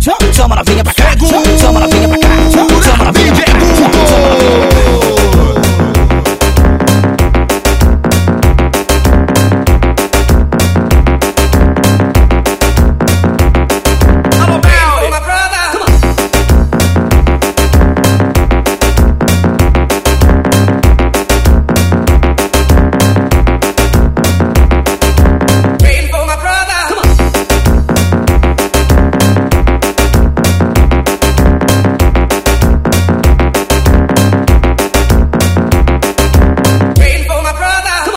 Chama, chama finger